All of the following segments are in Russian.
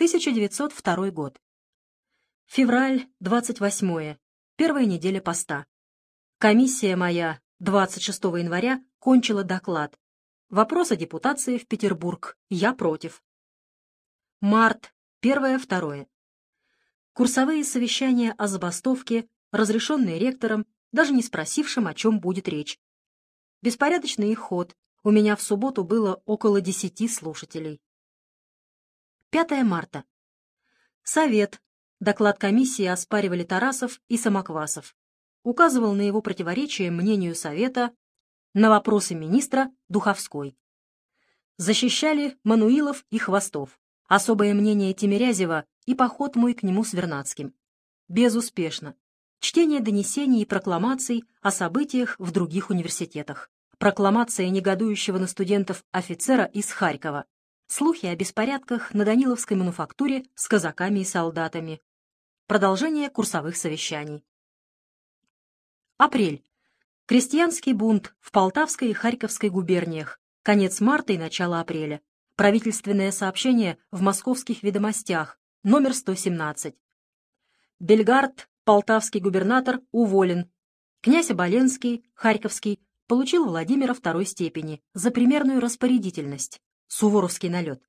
1902 год. Февраль 28 первая неделя поста. Комиссия моя 26 января кончила доклад. Вопрос о депутации в Петербург. Я против. Март, первое-второе. Курсовые совещания о забастовке, разрешенные ректором, даже не спросившим, о чем будет речь. Беспорядочный ход. У меня в субботу было около десяти слушателей. 5 марта. Совет. Доклад комиссии оспаривали Тарасов и Самоквасов. Указывал на его противоречие мнению Совета, на вопросы министра Духовской. Защищали Мануилов и Хвостов. Особое мнение Тимирязева и поход мой к нему с Вернадским. Безуспешно. Чтение донесений и прокламаций о событиях в других университетах. Прокламация негодующего на студентов офицера из Харькова. Слухи о беспорядках на Даниловской мануфактуре с казаками и солдатами. Продолжение курсовых совещаний. Апрель. Крестьянский бунт в Полтавской и Харьковской губерниях. Конец марта и начало апреля. Правительственное сообщение в московских ведомостях, номер 117. Бельгард, полтавский губернатор, уволен. Князь Оболенский, Харьковский, получил Владимира второй степени за примерную распорядительность. Суворовский налет.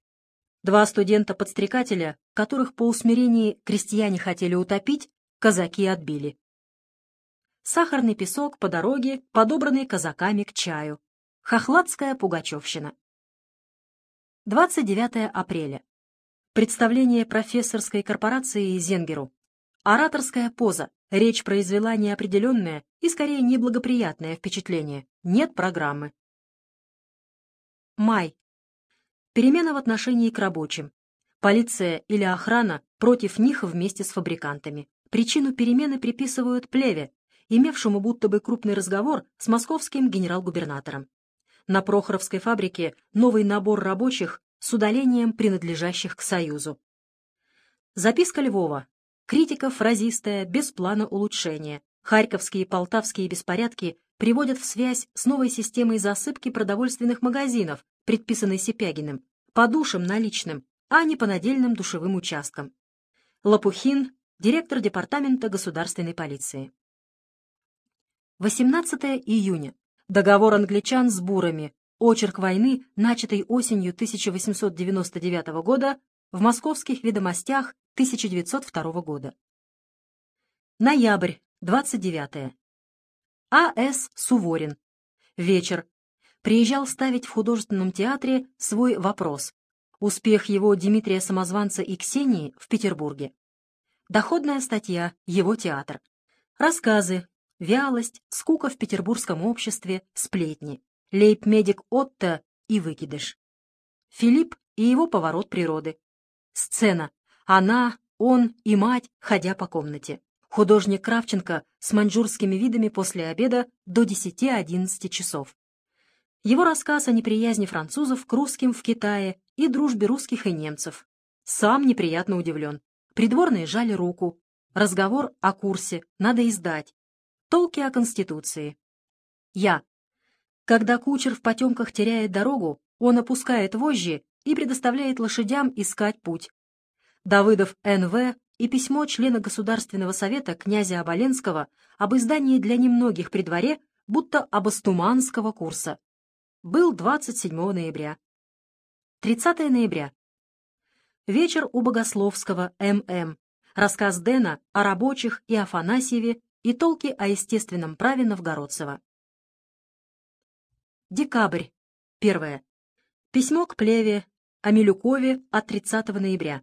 Два студента-подстрекателя, которых по усмирении крестьяне хотели утопить, казаки отбили. Сахарный песок по дороге, подобранный казаками к чаю. Хохладская пугачевщина. 29 апреля. Представление профессорской корпорации Зенгеру. Ораторская поза. Речь произвела неопределенное и, скорее, неблагоприятное впечатление. Нет программы. Май. Перемена в отношении к рабочим. Полиция или охрана против них вместе с фабрикантами. Причину перемены приписывают плеве, имевшему будто бы крупный разговор с московским генерал-губернатором. На Прохоровской фабрике новый набор рабочих с удалением принадлежащих к Союзу. Записка Львова. Критика фразистая, без плана улучшения. Харьковские и полтавские беспорядки приводят в связь с новой системой засыпки продовольственных магазинов, предписанной Сипягиным, по душам наличным, а не по надельным душевым участкам. Лопухин, директор Департамента государственной полиции. 18 июня. Договор англичан с бурами. Очерк войны, начатый осенью 1899 года в московских ведомостях 1902 года. Ноябрь, 29. А.С. Суворин. Вечер. Приезжал ставить в художественном театре свой «Вопрос». Успех его Дмитрия Самозванца и Ксении в Петербурге. Доходная статья «Его театр». Рассказы вялость, скука в петербургском обществе, сплетни, лейб-медик Отто и выкидыш. Филипп и его поворот природы. Сцена. Она, он и мать, ходя по комнате. Художник Кравченко с маньчжурскими видами после обеда до 10-11 часов. Его рассказ о неприязни французов к русским в Китае и дружбе русских и немцев. Сам неприятно удивлен. Придворные жали руку. Разговор о курсе надо издать. Толки о Конституции. Я. Когда кучер в потемках теряет дорогу, он опускает вожжи и предоставляет лошадям искать путь. Давыдов Н.В. и письмо члена Государственного совета князя Оболенского об издании для немногих при дворе будто абастуманского курса. Был 27 ноября. 30 ноября. Вечер у Богословского М.М. Рассказ Дэна о рабочих и Афанасьеве и толки о естественном праве Новгородцева. Декабрь. Первое. Письмо к Плеве о Милюкове от 30 ноября.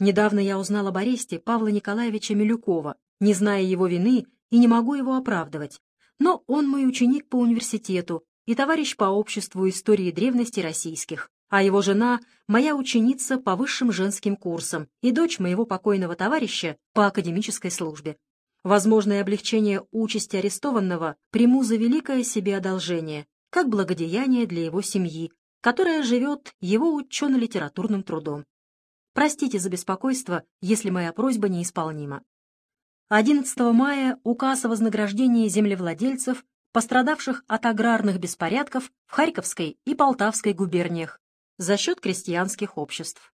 Недавно я узнал об аресте Павла Николаевича Милюкова, не зная его вины и не могу его оправдывать. Но он мой ученик по университету и товарищ по обществу истории древности российских, а его жена — моя ученица по высшим женским курсам и дочь моего покойного товарища по академической службе. Возможное облегчение участи арестованного приму за великое себе одолжение, как благодеяние для его семьи, которая живет его учено-литературным трудом. Простите за беспокойство, если моя просьба неисполнима. 11 мая указ о вознаграждении землевладельцев, пострадавших от аграрных беспорядков в Харьковской и Полтавской губерниях за счет крестьянских обществ.